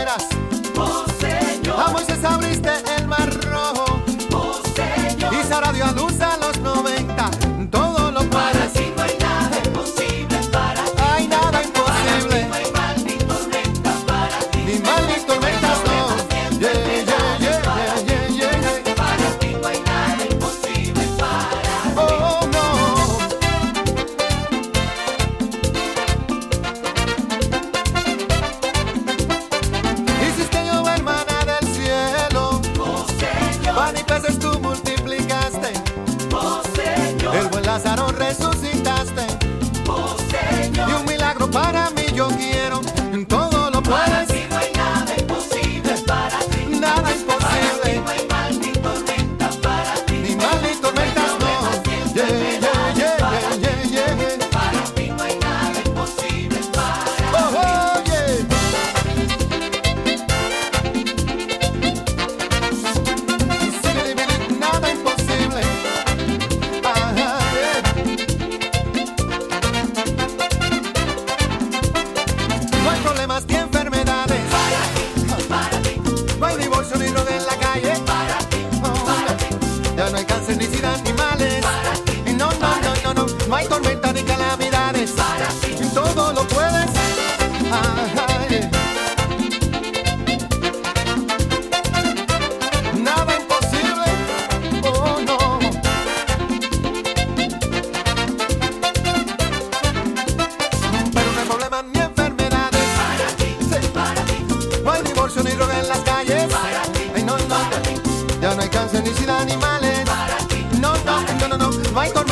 fronteras. Oh A abriste pasaron No hay divorcio ni droga en las calles. Para ti. Ay, no, no. Ya no hay cáncer ni sida animales. Para ti. No, no, no, no, no. No